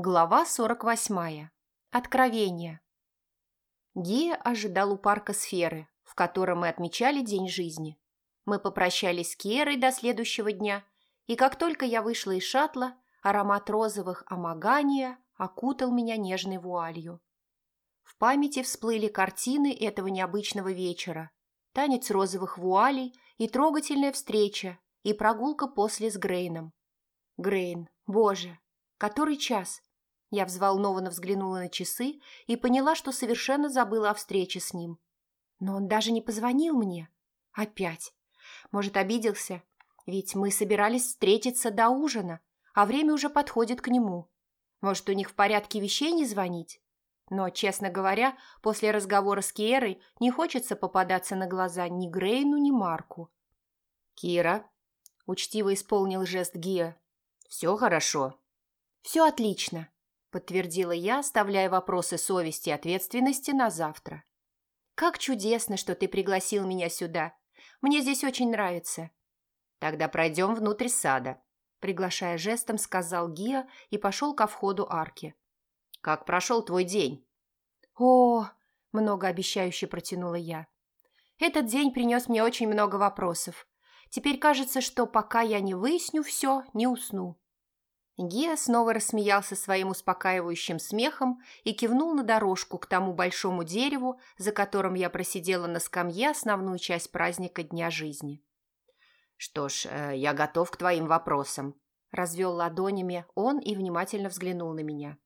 Глава 48. Откровение. Гия ожидал у парка сферы, в котором мы отмечали день жизни. Мы попрощались с Киерой до следующего дня, и как только я вышла из шаттла, аромат розовых амагания окутал меня нежной вуалью. В памяти всплыли картины этого необычного вечера. Танец розовых вуалей и трогательная встреча, и прогулка после с Грейном. Грейн, боже, который час? Я взволнованно взглянула на часы и поняла, что совершенно забыла о встрече с ним. Но он даже не позвонил мне. Опять. Может, обиделся? Ведь мы собирались встретиться до ужина, а время уже подходит к нему. Может, у них в порядке вещей не звонить? Но, честно говоря, после разговора с Киерой не хочется попадаться на глаза ни Грейну, ни Марку. «Кира», — учтиво исполнил жест Гия, — «все хорошо». «Все отлично», – подтвердила я, оставляя вопросы совести и ответственности на завтра. «Как чудесно, что ты пригласил меня сюда. Мне здесь очень нравится». «Тогда пройдем внутрь сада», – приглашая жестом, сказал Гия и пошел ко входу арки. «Как прошел твой день?» «О!» – многообещающе протянула я. «Этот день принес мне очень много вопросов. Теперь кажется, что пока я не выясню все, не усну». Гия снова рассмеялся своим успокаивающим смехом и кивнул на дорожку к тому большому дереву, за которым я просидела на скамье основную часть праздника Дня жизни. «Что ж, э, я готов к твоим вопросам», – развел ладонями он и внимательно взглянул на меня.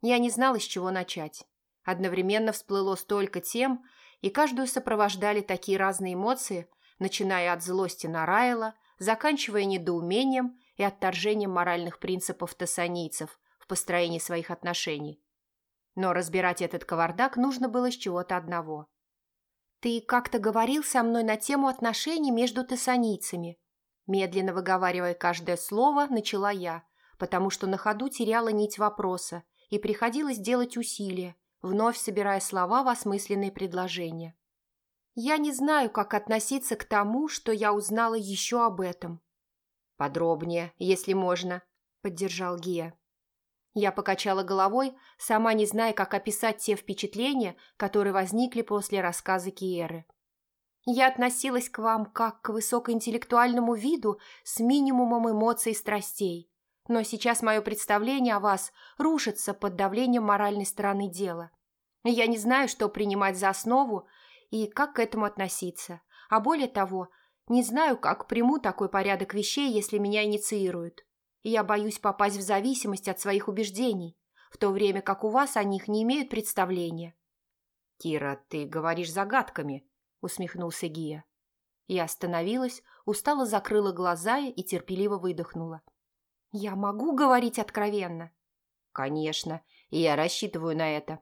Я не знала, с чего начать. Одновременно всплыло столько тем, и каждую сопровождали такие разные эмоции, начиная от злости на Райла, заканчивая недоумением и отторжением моральных принципов тессанийцев в построении своих отношений. Но разбирать этот кавардак нужно было с чего-то одного. «Ты как-то говорил со мной на тему отношений между тессанийцами», медленно выговаривая каждое слово, начала я, потому что на ходу теряла нить вопроса и приходилось делать усилия, вновь собирая слова в осмысленные предложения. Я не знаю, как относиться к тому, что я узнала еще об этом. «Подробнее, если можно», – поддержал Гия. Я покачала головой, сама не зная, как описать те впечатления, которые возникли после рассказа Киеры. Я относилась к вам как к высокоинтеллектуальному виду с минимумом эмоций и страстей. Но сейчас мое представление о вас рушится под давлением моральной стороны дела. Я не знаю, что принимать за основу и как к этому относиться. А более того, не знаю, как приму такой порядок вещей, если меня инициируют. я боюсь попасть в зависимость от своих убеждений, в то время как у вас о них не имеют представления. «Кира, ты говоришь загадками», — усмехнулся Гия. Я остановилась, устало закрыла глаза и терпеливо выдохнула. «Я могу говорить откровенно?» «Конечно, и я рассчитываю на это».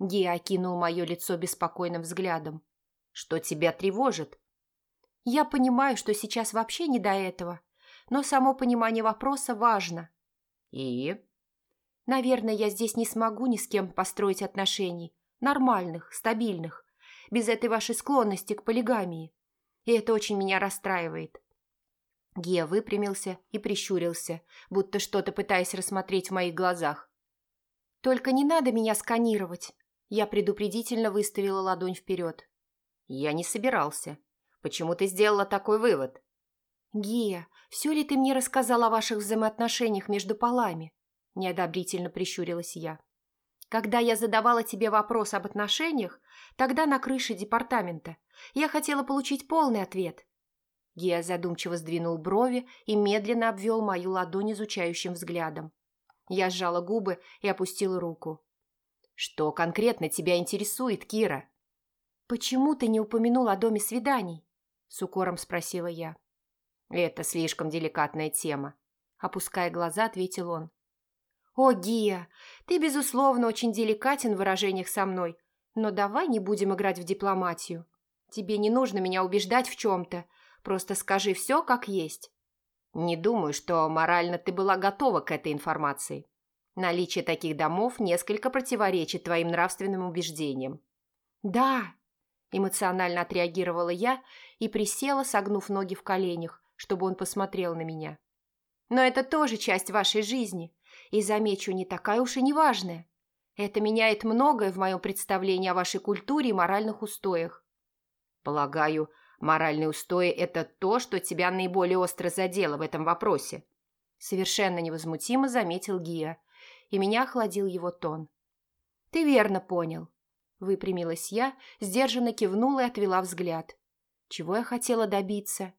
Гия окинул мое лицо беспокойным взглядом. «Что тебя тревожит?» Я понимаю, что сейчас вообще не до этого, но само понимание вопроса важно. И? Наверное, я здесь не смогу ни с кем построить отношений, нормальных, стабильных, без этой вашей склонности к полигамии. И это очень меня расстраивает. Гия выпрямился и прищурился, будто что-то пытаясь рассмотреть в моих глазах. «Только не надо меня сканировать!» Я предупредительно выставила ладонь вперед. «Я не собирался», Почему ты сделала такой вывод?» «Гия, все ли ты мне рассказал о ваших взаимоотношениях между полами?» Неодобрительно прищурилась я. «Когда я задавала тебе вопрос об отношениях, тогда на крыше департамента, я хотела получить полный ответ». Гия задумчиво сдвинул брови и медленно обвел мою ладонь изучающим взглядом. Я сжала губы и опустила руку. «Что конкретно тебя интересует, Кира?» «Почему ты не упомянул о доме свиданий?» С укором спросила я. «Это слишком деликатная тема», – опуская глаза, ответил он. «О, Гия, ты, безусловно, очень деликатен в выражениях со мной, но давай не будем играть в дипломатию. Тебе не нужно меня убеждать в чем-то, просто скажи все как есть». «Не думаю, что морально ты была готова к этой информации. Наличие таких домов несколько противоречит твоим нравственным убеждениям». «Да», Эмоционально отреагировала я и присела, согнув ноги в коленях, чтобы он посмотрел на меня. «Но это тоже часть вашей жизни. и, замечу, не такая уж и неважная. Это меняет многое в моем представлении о вашей культуре и моральных устоях. Полагаю, моральные устои – это то, что тебя наиболее остро задело в этом вопросе. Совершенно невозмутимо заметил Гия, и меня охладил его тон. Ты верно понял. Выпрямилась я, сдержанно кивнула и отвела взгляд. Чего я хотела добиться?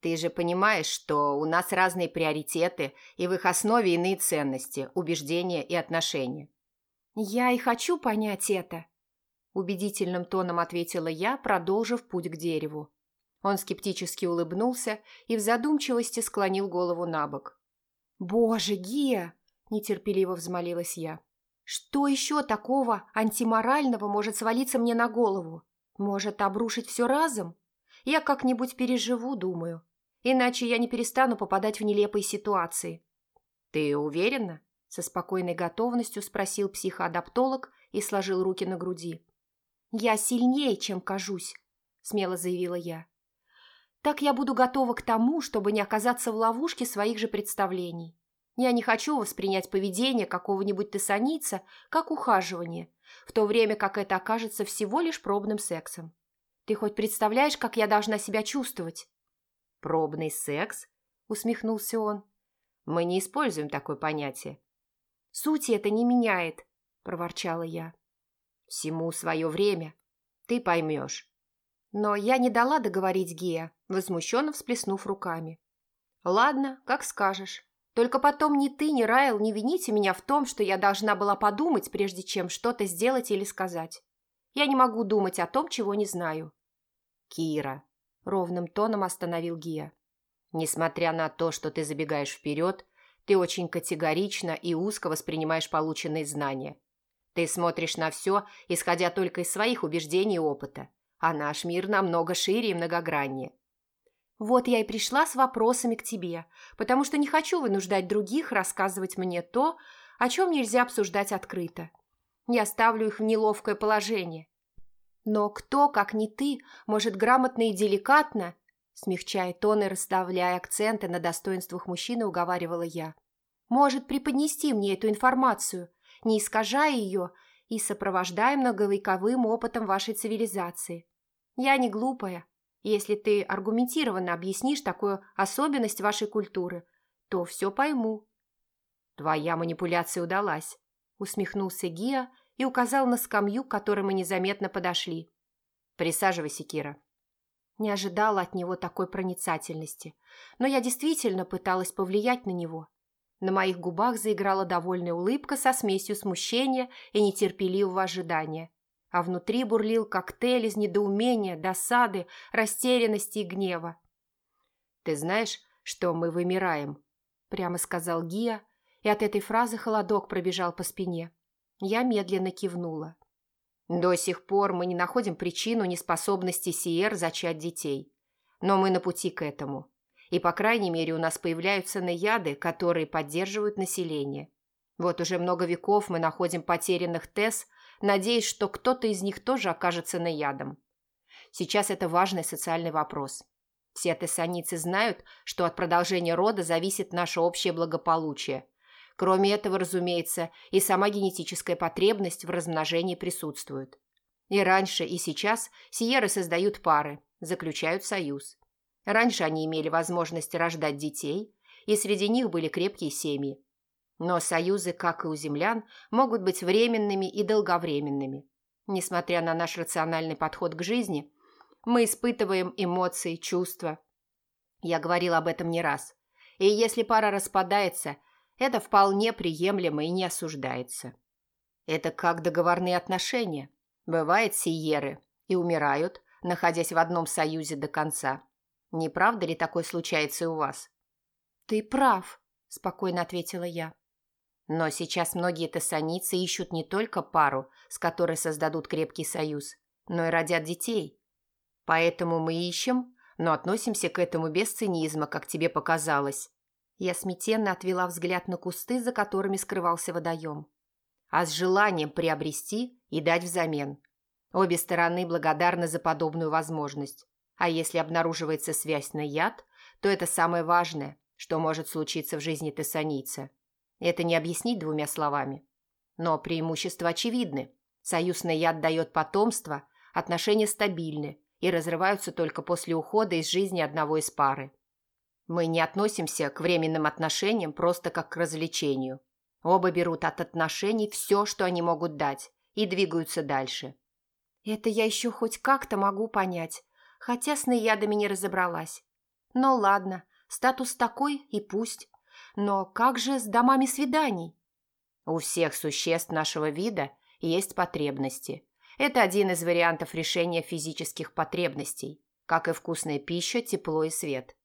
Ты же понимаешь, что у нас разные приоритеты, и в их основе иные ценности, убеждения и отношения. Я и хочу понять это, убедительным тоном ответила я, продолжив путь к дереву. Он скептически улыбнулся и в задумчивости склонил голову на бок. «Боже, Гия!» – нетерпеливо взмолилась я. «Что еще такого антиморального может свалиться мне на голову? Может, обрушить все разом? Я как-нибудь переживу, думаю. Иначе я не перестану попадать в нелепые ситуации». «Ты уверена?» – со спокойной готовностью спросил психоадаптолог и сложил руки на груди. «Я сильнее, чем кажусь», – смело заявила я. «Так я буду готова к тому, чтобы не оказаться в ловушке своих же представлений. Я не хочу воспринять поведение какого-нибудь тессаница как ухаживание, в то время как это окажется всего лишь пробным сексом. Ты хоть представляешь, как я должна себя чувствовать?» «Пробный секс?» – усмехнулся он. «Мы не используем такое понятие». «Сути это не меняет», – проворчала я. «Всему свое время. Ты поймешь». Но я не дала договорить Гея, возмущенно всплеснув руками. «Ладно, как скажешь. Только потом ни ты, ни Райл не вините меня в том, что я должна была подумать, прежде чем что-то сделать или сказать. Я не могу думать о том, чего не знаю». «Кира», – ровным тоном остановил Гия. «Несмотря на то, что ты забегаешь вперед, ты очень категорично и узко воспринимаешь полученные знания. Ты смотришь на все, исходя только из своих убеждений и опыта, а наш мир намного шире и многограннее. Вот я и пришла с вопросами к тебе, потому что не хочу вынуждать других рассказывать мне то, о чем нельзя обсуждать открыто. Я ставлю их в неловкое положение. Но кто, как не ты, может грамотно и деликатно, смягчая тон и расставляя акценты на достоинствах мужчины, уговаривала я, может преподнести мне эту информацию, не искажая ее и сопровождая многовековым опытом вашей цивилизации. Я не глупая. Если ты аргументированно объяснишь такую особенность вашей культуры, то все пойму. Твоя манипуляция удалась, усмехнулся Гия и указал на скамью, к которой мы незаметно подошли. «Присаживайся, Кира». Не ожидала от него такой проницательности, но я действительно пыталась повлиять на него. На моих губах заиграла довольная улыбка со смесью смущения и нетерпеливого ожидания, а внутри бурлил коктейль из недоумения, досады, растерянности и гнева. «Ты знаешь, что мы вымираем?» – прямо сказал Гия, и от этой фразы холодок пробежал по спине. Я медленно кивнула. До сих пор мы не находим причину неспособности Сиер зачать детей. Но мы на пути к этому. И, по крайней мере, у нас появляются наяды, которые поддерживают население. Вот уже много веков мы находим потерянных Тесс, надеясь, что кто-то из них тоже окажется наядом. Сейчас это важный социальный вопрос. Все тессаницы знают, что от продолжения рода зависит наше общее благополучие, Кроме этого, разумеется, и сама генетическая потребность в размножении присутствует. И раньше, и сейчас сиеры создают пары, заключают союз. Раньше они имели возможность рождать детей, и среди них были крепкие семьи. Но союзы, как и у землян, могут быть временными и долговременными. Несмотря на наш рациональный подход к жизни, мы испытываем эмоции, чувства. Я говорил об этом не раз. И если пара распадается – это вполне приемлемо и не осуждается. Это как договорные отношения. Бывает сиеры и умирают, находясь в одном союзе до конца. Не правда ли такое случается и у вас? «Ты прав», – спокойно ответила я. Но сейчас многие тессаницы ищут не только пару, с которой создадут крепкий союз, но и родят детей. Поэтому мы ищем, но относимся к этому без цинизма, как тебе показалось. Я смятенно отвела взгляд на кусты, за которыми скрывался водоем. А с желанием приобрести и дать взамен. Обе стороны благодарны за подобную возможность. А если обнаруживается связь на яд, то это самое важное, что может случиться в жизни тессанийца. Это не объяснить двумя словами. Но преимущества очевидны. Союзный яд дает потомство, отношения стабильны и разрываются только после ухода из жизни одного из пары. Мы не относимся к временным отношениям просто как к развлечению. Оба берут от отношений все, что они могут дать, и двигаются дальше. Это я еще хоть как-то могу понять, хотя с наядами не разобралась. Но ладно, статус такой и пусть. Но как же с домами свиданий? У всех существ нашего вида есть потребности. Это один из вариантов решения физических потребностей, как и вкусная пища, тепло и свет.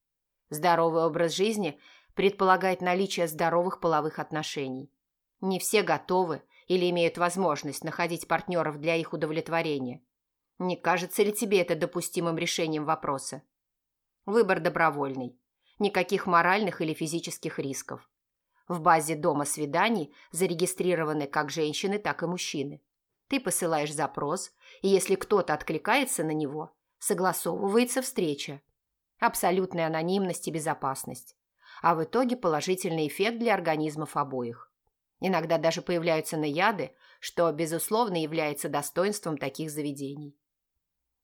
Здоровый образ жизни предполагает наличие здоровых половых отношений. Не все готовы или имеют возможность находить партнеров для их удовлетворения. Не кажется ли тебе это допустимым решением вопроса? Выбор добровольный. Никаких моральных или физических рисков. В базе дома свиданий зарегистрированы как женщины, так и мужчины. Ты посылаешь запрос, и если кто-то откликается на него, согласовывается встреча. Абсолютная анонимность и безопасность. А в итоге положительный эффект для организмов обоих. Иногда даже появляются наяды, что, безусловно, является достоинством таких заведений.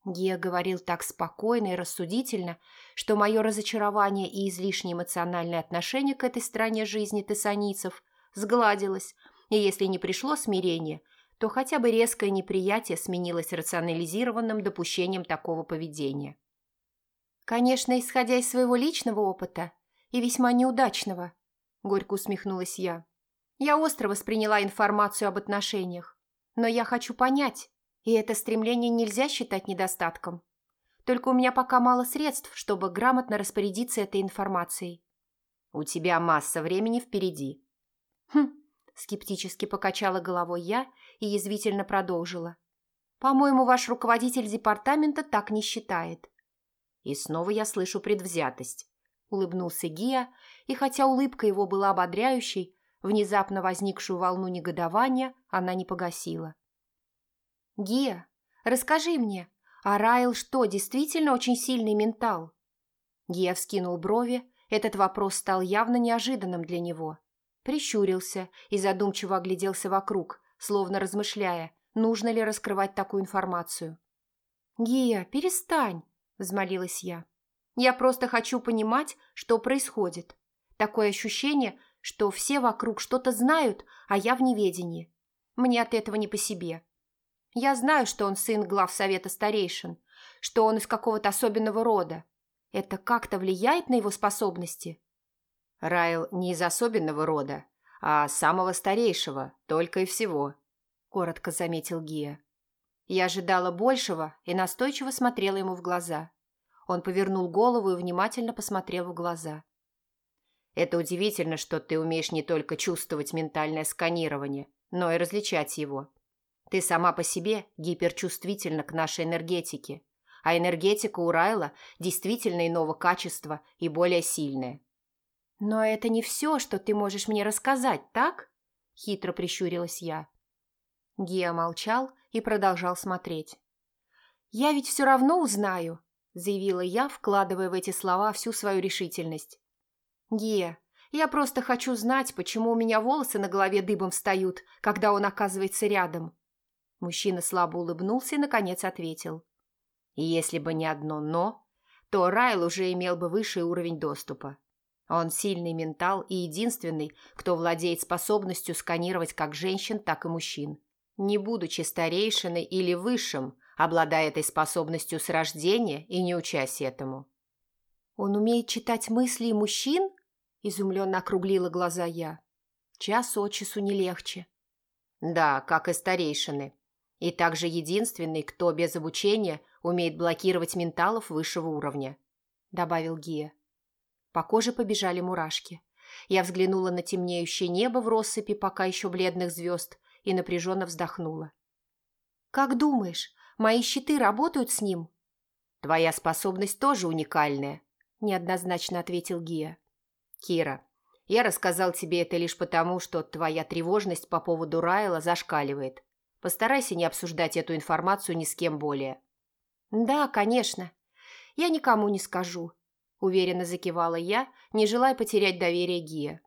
Гея говорил так спокойно и рассудительно, что мое разочарование и излишнее эмоциональное отношение к этой стороне жизни тессанийцев сгладилось, и если не пришло смирение, то хотя бы резкое неприятие сменилось рационализированным допущением такого поведения. «Конечно, исходя из своего личного опыта, и весьма неудачного», – горько усмехнулась я. «Я остро восприняла информацию об отношениях, но я хочу понять, и это стремление нельзя считать недостатком. Только у меня пока мало средств, чтобы грамотно распорядиться этой информацией. У тебя масса времени впереди. Хм, скептически покачала головой я и язвительно продолжила. По-моему, ваш руководитель департамента так не считает. И снова я слышу предвзятость. Улыбнулся Гия, и хотя улыбка его была ободряющей, внезапно возникшую волну негодования она не погасила. «Гия, расскажи мне, а Райл что, действительно очень сильный ментал?» Гия вскинул брови, этот вопрос стал явно неожиданным для него. Прищурился и задумчиво огляделся вокруг, словно размышляя, нужно ли раскрывать такую информацию. «Гия, перестань!» – взмолилась я. «Я просто хочу понимать, что происходит. Такое ощущение, что все вокруг что-то знают, а я в неведении. Мне от этого не по себе. Я знаю, что он сын глав совета старейшин, что он из какого-то особенного рода. Это как-то влияет на его способности? Райл не из особенного рода, а самого старейшего, только и всего, коротко заметил Гия. Я ожидала большего и настойчиво смотрела ему в глаза. Он повернул голову и внимательно посмотрел в глаза. Это удивительно, что ты умеешь не только чувствовать ментальное сканирование, но и различать его. Ты сама по себе гиперчувствительна к нашей энергетике, а энергетика у Райла действительно иного качества и более сильная. «Но это не все, что ты можешь мне рассказать, так?» – хитро прищурилась я. Гия молчал и продолжал смотреть. «Я ведь все равно узнаю», – заявила я, вкладывая в эти слова всю свою решительность. «Гия, я просто хочу знать, почему у меня волосы на голове дыбом встают, когда он оказывается рядом. Мужчина слабо улыбнулся и, наконец, ответил. Если бы не одно «но», то Райл уже имел бы высший уровень доступа. Он сильный ментал и единственный, кто владеет способностью сканировать как женщин, так и мужчин. Не будучи старейшиной или высшим, обладая этой способностью с рождения и не учась этому. «Он умеет читать мысли мужчин?» – изумленно округлила глаза я. «Час от часу не легче». «Да, как и старейшины. И также единственный, кто без обучения умеет блокировать менталов высшего уровня», – добавил Гия. По коже побежали мурашки. Я взглянула на темнеющее небо в россыпи пока еще бледных звезд и напряженно вздохнула. «Как думаешь, мои щиты работают с ним?» «Твоя способность тоже уникальная», – неоднозначно ответил Гия. «Кира, я рассказал тебе это лишь потому, что твоя тревожность по поводу Райла зашкаливает. Постарайся не обсуждать эту информацию ни с кем более». «Да, конечно. Я никому не скажу», – уверенно закивала я, не желая потерять доверие Гия.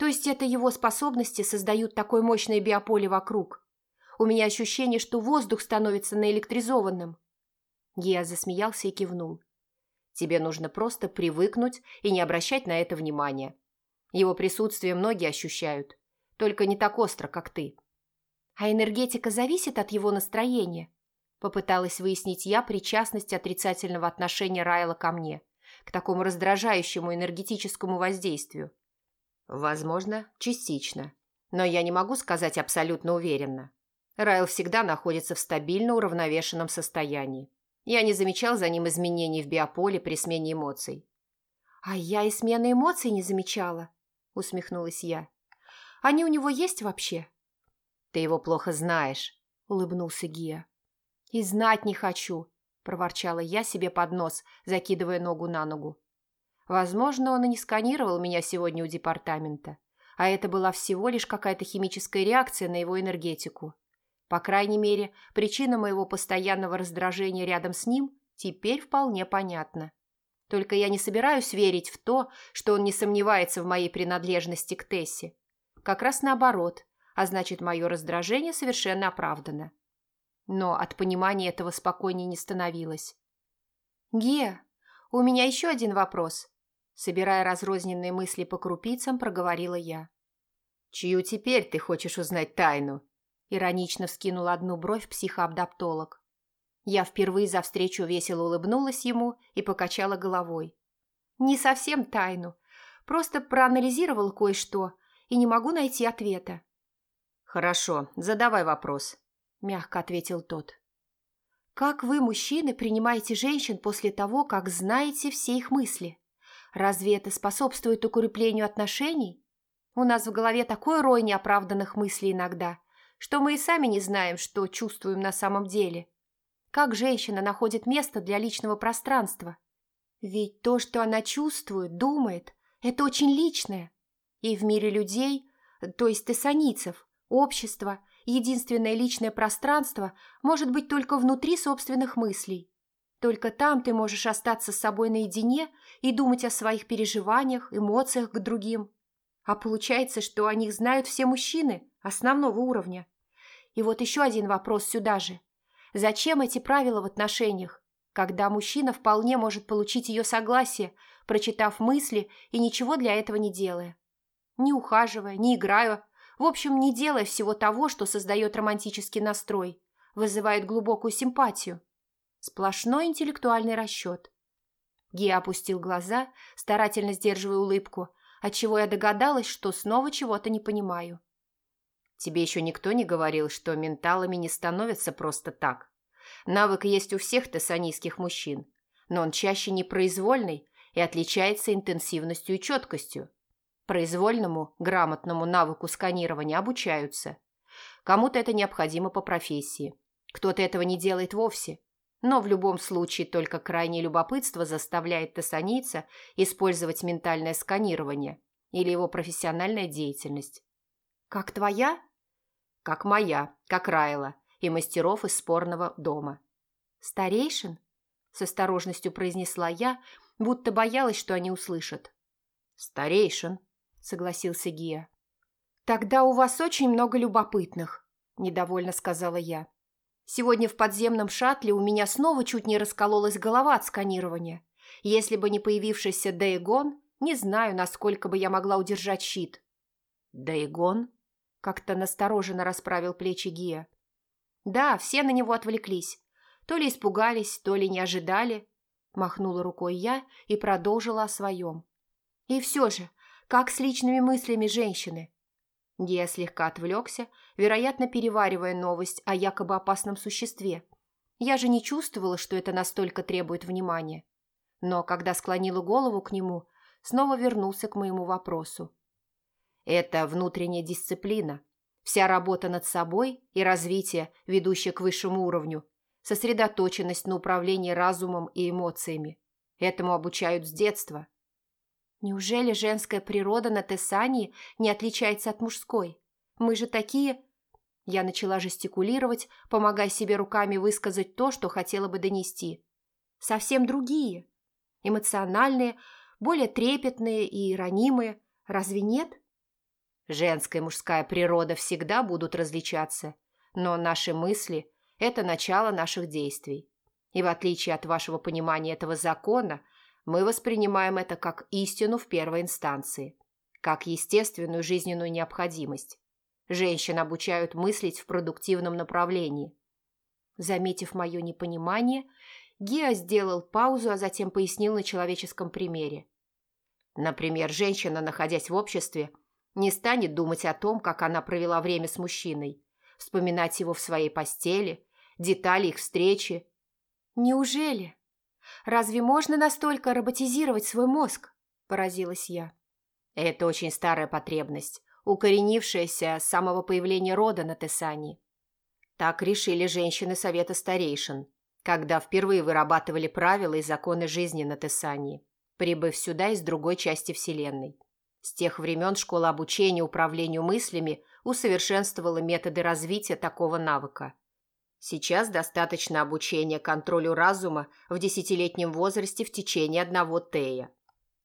То есть это его способности создают такое мощное биополе вокруг. У меня ощущение, что воздух становится наэлектризованным. Геа засмеялся и кивнул. Тебе нужно просто привыкнуть и не обращать на это внимания. Его присутствие многие ощущают, только не так остро, как ты. А энергетика зависит от его настроения? Попыталась выяснить я причастность отрицательного отношения Райла ко мне, к такому раздражающему энергетическому воздействию. Возможно, частично, но я не могу сказать абсолютно уверенно. Райл всегда находится в стабильно уравновешенном состоянии. Я не замечал за ним изменений в биополе при смене эмоций. «А я и смены эмоций не замечала», – усмехнулась я. «Они у него есть вообще?» «Ты его плохо знаешь», – улыбнулся Гия. «И знать не хочу», – проворчала я себе под нос, закидывая ногу на ногу. Возможно, он и не сканировал меня сегодня у департамента, а это была всего лишь какая-то химическая реакция на его энергетику. По крайней мере, причина моего постоянного раздражения рядом с ним теперь вполне понятна. Только я не собираюсь верить в то, что он не сомневается в моей принадлежности к Тессе. Как раз наоборот, а значит, мое раздражение совершенно оправдано но от понимания этого спокойнее не становилось. «Гея, у меня еще один вопрос», – собирая разрозненные мысли по крупицам, проговорила я. «Чью теперь ты хочешь узнать тайну?» – иронично вскинул одну бровь психоабдаптолог. Я впервые за встречу весело улыбнулась ему и покачала головой. «Не совсем тайну, просто проанализировал кое-что и не могу найти ответа». «Хорошо, задавай вопрос», – мягко ответил тот. «Как вы, мужчины, принимаете женщин после того, как знаете все их мысли? Разве это способствует укреплению отношений? У нас в голове такой рой неоправданных мыслей иногда, что мы и сами не знаем, что чувствуем на самом деле. Как женщина находит место для личного пространства? Ведь то, что она чувствует, думает, это очень личное. И в мире людей, то есть тессаницев, общества – единственное личное пространство может быть только внутри собственных мыслей. Только там ты можешь остаться с собой наедине и думать о своих переживаниях, эмоциях к другим. А получается, что о них знают все мужчины основного уровня. И вот еще один вопрос сюда же. Зачем эти правила в отношениях, когда мужчина вполне может получить ее согласие, прочитав мысли и ничего для этого не делая? Не ухаживая, не играя, в общем, не делая всего того, что создает романтический настрой, вызывает глубокую симпатию. Сплошной интеллектуальный расчет. Гия опустил глаза, старательно сдерживая улыбку, отчего я догадалась, что снова чего-то не понимаю. Тебе еще никто не говорил, что менталами не становятся просто так. Навык есть у всех тессанийских мужчин, но он чаще непроизвольный и отличается интенсивностью и четкостью. Произвольному, грамотному навыку сканирования обучаются. Кому-то это необходимо по профессии. Кто-то этого не делает вовсе. Но в любом случае только крайнее любопытство заставляет тессанийца использовать ментальное сканирование или его профессиональная деятельность. «Как твоя?» «Как моя, как Райла и мастеров из спорного дома». «Старейшин?» – с осторожностью произнесла я, будто боялась, что они услышат. «Старейшин», – согласился Гия. «Тогда у вас очень много любопытных», – недовольно сказала я. «Сегодня в подземном шаттле у меня снова чуть не раскололась голова от сканирования. Если бы не появившийся Дейгон, не знаю, насколько бы я могла удержать щит». «Дейгон?» – как-то настороженно расправил плечи Гия. «Да, все на него отвлеклись. То ли испугались, то ли не ожидали». Махнула рукой я и продолжила о своем. «И все же, как с личными мыслями женщины? Я слегка отвлекся, вероятно, переваривая новость о якобы опасном существе. Я же не чувствовала, что это настолько требует внимания. Но когда склонила голову к нему, снова вернулся к моему вопросу. Это внутренняя дисциплина. Вся работа над собой и развитие, ведущее к высшему уровню, сосредоточенность на управлении разумом и эмоциями. Этому обучают с детства. Неужели женская природа на Тессании не отличается от мужской? Мы же такие...» Я начала жестикулировать, помогая себе руками высказать то, что хотела бы донести. «Совсем другие. Эмоциональные, более трепетные и ранимые. Разве нет?» Женская и мужская природа всегда будут различаться, но наши мысли – это начало наших действий. И в отличие от вашего понимания этого закона, мы воспринимаем это как истину в первой инстанции, как естественную жизненную необходимость. Женщин обучают мыслить в продуктивном направлении. Заметив мое непонимание, Гиа сделал паузу, а затем пояснил на человеческом примере. Например, женщина, находясь в обществе, не станет думать о том, как она провела время с мужчиной, вспоминать его в своей постели, детали их встречи. «Неужели? Разве можно настолько роботизировать свой мозг?» – поразилась я. Это очень старая потребность, укоренившаяся с самого появления рода на Тесании. Так решили женщины Совета Старейшин, когда впервые вырабатывали правила и законы жизни на Тесании, прибыв сюда из другой части Вселенной. С тех времен школа обучения управлению мыслями усовершенствовала методы развития такого навыка. Сейчас достаточно обучения контролю разума в десятилетнем возрасте в течение одного тея.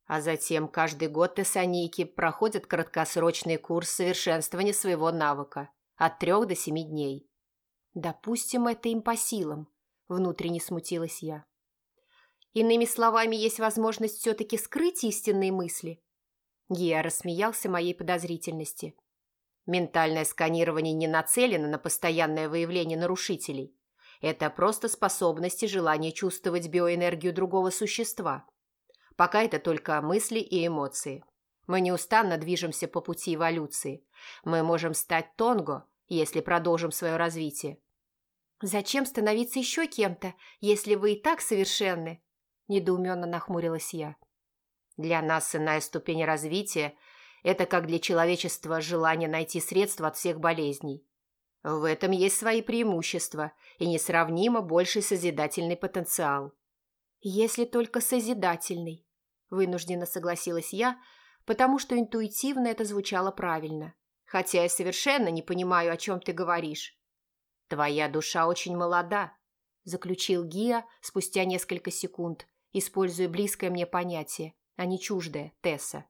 А затем каждый год тессанийки проходят краткосрочный курс совершенствования своего навыка от трех до семи дней. Допустим, это им по силам, внутренне смутилась я. Иными словами, есть возможность все-таки скрыть истинные мысли, Гия рассмеялся моей подозрительности. Ментальное сканирование не нацелено на постоянное выявление нарушителей. Это просто способность и желание чувствовать биоэнергию другого существа. Пока это только мысли и эмоции. Мы неустанно движемся по пути эволюции. Мы можем стать Тонго, если продолжим свое развитие. «Зачем становиться еще кем-то, если вы и так совершенны?» – недоуменно нахмурилась я. Для нас иная ступень развития – это как для человечества желание найти средства от всех болезней. В этом есть свои преимущества и несравнимо больший созидательный потенциал. Если только созидательный, вынужденно согласилась я, потому что интуитивно это звучало правильно, хотя я совершенно не понимаю, о чем ты говоришь. Твоя душа очень молода, заключил Гия спустя несколько секунд, используя близкое мне понятие а не чуждое, Тесса.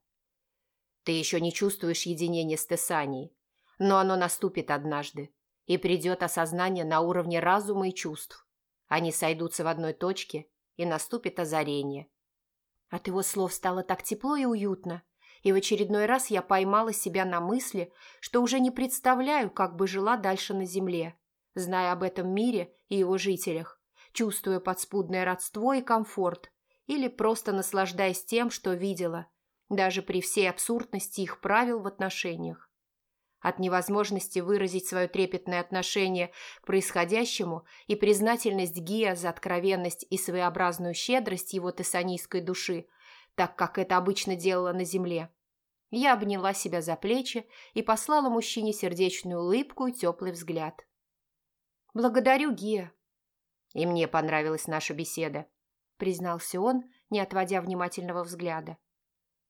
Ты еще не чувствуешь единения с Тессанией, но оно наступит однажды, и придет осознание на уровне разума и чувств. Они сойдутся в одной точке, и наступит озарение. От его слов стало так тепло и уютно, и в очередной раз я поймала себя на мысли, что уже не представляю, как бы жила дальше на земле, зная об этом мире и его жителях, чувствуя подспудное родство и комфорт, или просто наслаждаясь тем, что видела, даже при всей абсурдности их правил в отношениях. От невозможности выразить свое трепетное отношение к происходящему и признательность Гия за откровенность и своеобразную щедрость его тессанийской души, так как это обычно делала на земле, я обняла себя за плечи и послала мужчине сердечную улыбку и теплый взгляд. «Благодарю, Гия». И мне понравилась наша беседа. – признался он, не отводя внимательного взгляда.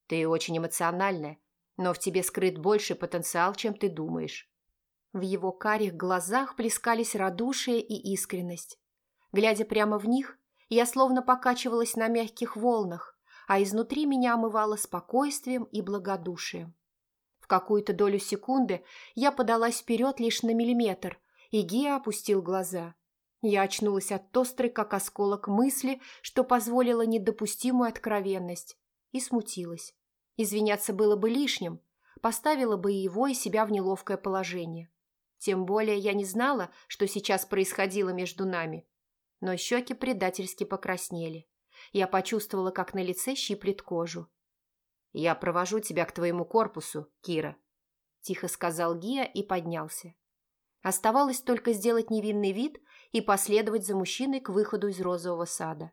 «Ты очень эмоциональная, но в тебе скрыт больший потенциал, чем ты думаешь». В его карих глазах плескались радушие и искренность. Глядя прямо в них, я словно покачивалась на мягких волнах, а изнутри меня омывало спокойствием и благодушием. В какую-то долю секунды я подалась вперед лишь на миллиметр, и Гия опустил глаза – я очнулась от острой, как осколок мысли, что позволило недопустимую откровенность, и смутилась. Извиняться было бы лишним, поставила бы и его, и себя в неловкое положение. Тем более я не знала, что сейчас происходило между нами. Но щеки предательски покраснели. Я почувствовала, как на лице щиплет кожу. «Я провожу тебя к твоему корпусу, Кира», – тихо сказал Гия и поднялся. Оставалось только сделать невинный вид и последовать за мужчиной к выходу из розового сада.